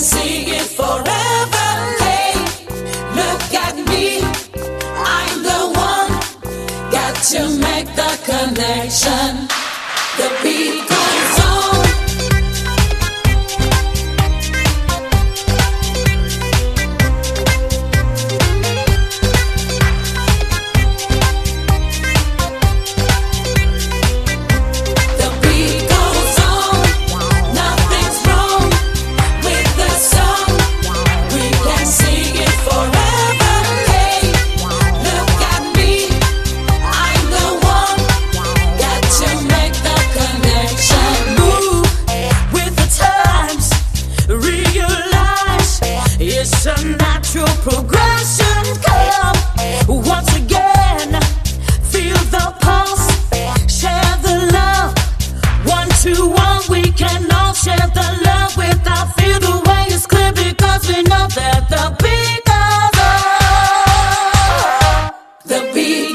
sing it forever. Hey, look at me, I'm the one. Got to make the connection. The beat. progression once again. Feel the pulse, share the love. One to one, we can all share the love without fear. The way is clear because we know that the beat. The beat.